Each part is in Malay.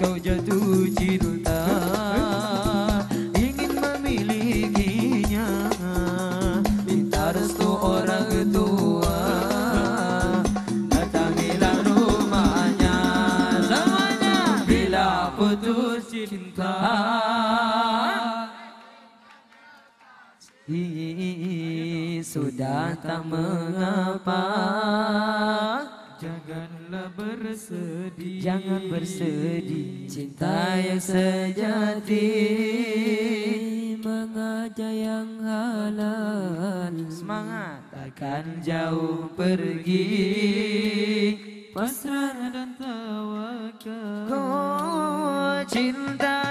kau jatuh cinta Ingin memilikinya. Minta restu orang tua Datangilah rumahnya. Semuanya Bila putus cinta. Sudah tak mengapa. Janganlah bersedih. Jangan bersedih Cinta yang sejati. Mengajak yang halal. Semangat. Takkan jauh pergi. Pasrah dan tawakal. Kau cinta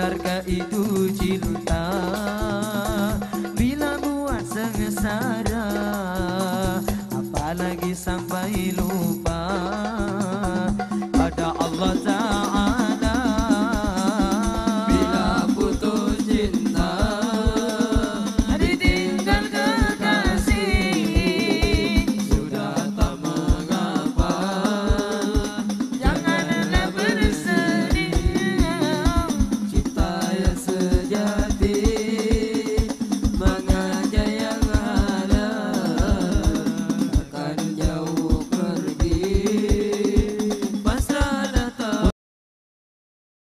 Benarkah itu cinta? Bila buat sengsara Apalagi sampai lupa? Pada Allah